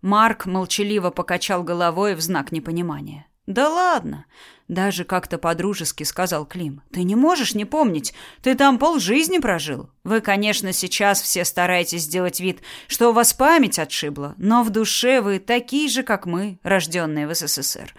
Марк молчаливо покачал головой в знак непонимания. Да ладно, даже как-то подружески сказал Клим. Ты не можешь не помнить. Ты там полжизни прожил. Вы, конечно, сейчас все стараетесь сделать вид, что у вас память отшибла, но в душе вы такие же, как мы, рожденные в СССР.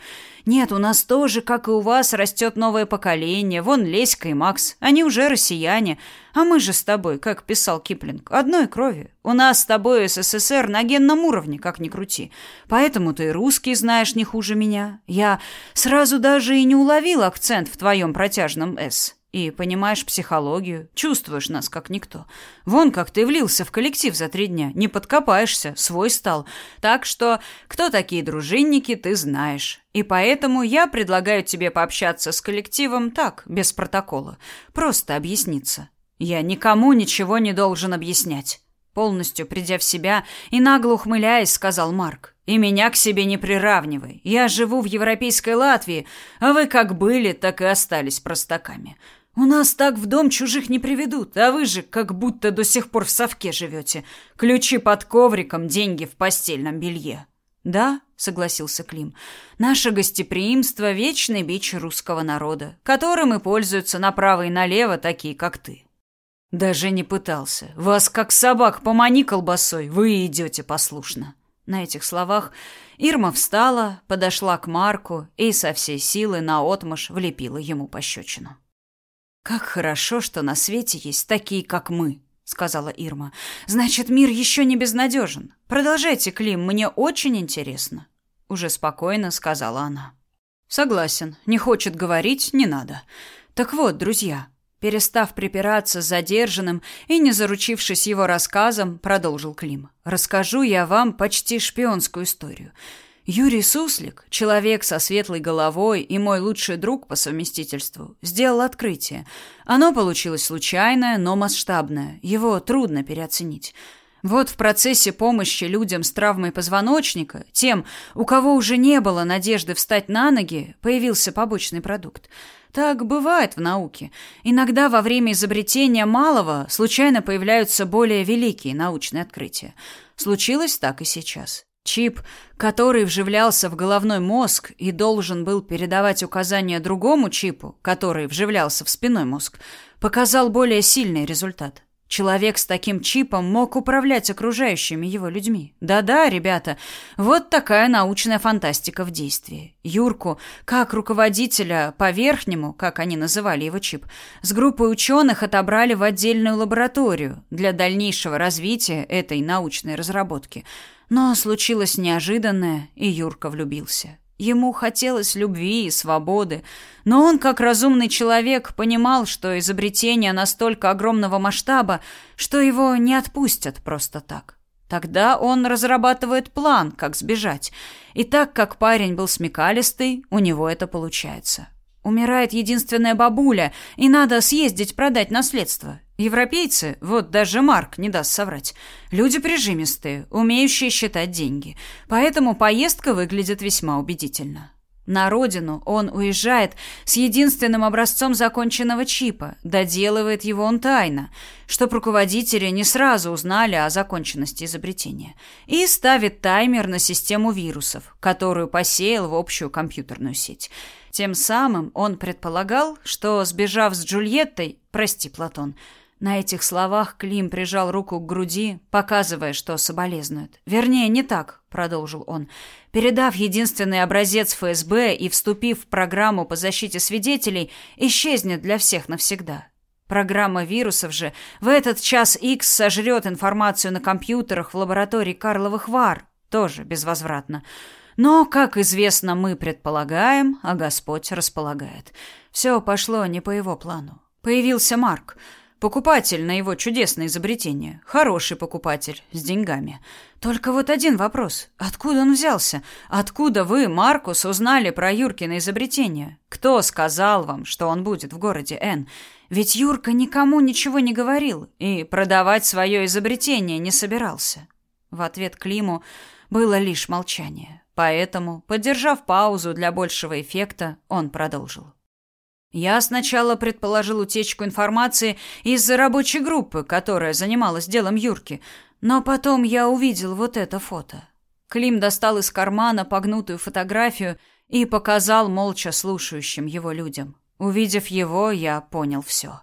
Нет, у нас тоже, как и у вас, растет новое поколение. Вон Леська и Макс, они уже россияне. А мы же с тобой, как писал Киплинг, одной крови. У нас с тобой СССР на генном уровне, как ни крути. Поэтому ты русский знаешь не хуже меня. Я сразу даже и не уловил акцент в твоем протяжном «с». И понимаешь психологию, чувствуешь нас как никто. Вон как ты влился в коллектив за три дня, не подкопаешься, свой стал. Так что кто такие дружинники, ты знаешь. И поэтому я предлагаю тебе пообщаться с коллективом так, без протокола. Просто объясниться. Я никому ничего не должен объяснять. Полностью придя в себя и нагло ухмыляясь, сказал Марк. «И меня к себе не приравнивай. Я живу в европейской Латвии, а вы как были, так и остались простаками. У нас так в дом чужих не приведут, а вы же как будто до сих пор в совке живете. Ключи под ковриком, деньги в постельном белье». «Да», — согласился Клим, — «наше гостеприимство — вечный бич русского народа, которым и пользуются направо и налево такие, как ты». Даже не пытался. Вас как собак помани колбасой, вы идете послушно. На этих словах Ирма встала, подошла к Марку и со всей силы наотмашь влепила ему пощечину. «Как хорошо, что на свете есть такие, как мы», — сказала Ирма. «Значит, мир еще не безнадежен. Продолжайте, Клим, мне очень интересно». Уже спокойно сказала она. «Согласен. Не хочет говорить, не надо. Так вот, друзья, Перестав припираться с задержанным и не заручившись его рассказом, продолжил Клим. «Расскажу я вам почти шпионскую историю. Юрий Суслик, человек со светлой головой и мой лучший друг по совместительству, сделал открытие. Оно получилось случайное, но масштабное. Его трудно переоценить. Вот в процессе помощи людям с травмой позвоночника, тем, у кого уже не было надежды встать на ноги, появился побочный продукт – так бывает в науке. Иногда во время изобретения малого случайно появляются более великие научные открытия. Случилось так и сейчас. Чип, который вживлялся в головной мозг и должен был передавать указания другому чипу, который вживлялся в спинной мозг, показал более сильный результат. Человек с таким чипом мог управлять окружающими его людьми. Да-да, ребята, вот такая научная фантастика в действии. Юрку, как руководителя по верхнему, как они называли его чип, с группой ученых отобрали в отдельную лабораторию для дальнейшего развития этой научной разработки. Но случилось неожиданное, и Юрка влюбился. Ему хотелось любви и свободы, но он, как разумный человек, понимал, что изобретение настолько огромного масштаба, что его не отпустят просто так. Тогда он разрабатывает план, как сбежать. И так как парень был смекалистый, у него это получается. Умирает единственная бабуля, и надо съездить продать наследство. Европейцы, вот даже Марк не даст соврать, люди прижимистые, умеющие считать деньги. Поэтому поездка выглядит весьма убедительно. На родину он уезжает с единственным образцом законченного чипа, доделывает его он тайно, чтоб руководители не сразу узнали о законченности изобретения, и ставит таймер на систему вирусов, которую посеял в общую компьютерную сеть. Тем самым он предполагал, что, сбежав с Джульеттой, прости, Платон, на этих словах Клим прижал руку к груди, показывая, что соболезнует. «Вернее, не так», — продолжил он. «Передав единственный образец ФСБ и вступив в программу по защите свидетелей, исчезнет для всех навсегда. Программа вирусов же в этот час X сожрет информацию на компьютерах в лаборатории Карловых Вар, тоже безвозвратно. Но, как известно, мы предполагаем, а Господь располагает. Все пошло не по его плану. Появился Марк — Покупатель на его чудесное изобретение. Хороший покупатель, с деньгами. Только вот один вопрос. Откуда он взялся? Откуда вы, Маркус, узнали про Юркино изобретение? Кто сказал вам, что он будет в городе Н? Ведь Юрка никому ничего не говорил и продавать свое изобретение не собирался. В ответ Климу было лишь молчание. Поэтому, поддержав паузу для большего эффекта, он продолжил. Я сначала предположил утечку информации из-за рабочей группы, которая занималась делом Юрки, но потом я увидел вот это фото. Клим достал из кармана погнутую фотографию и показал молча слушающим его людям. Увидев его, я понял все.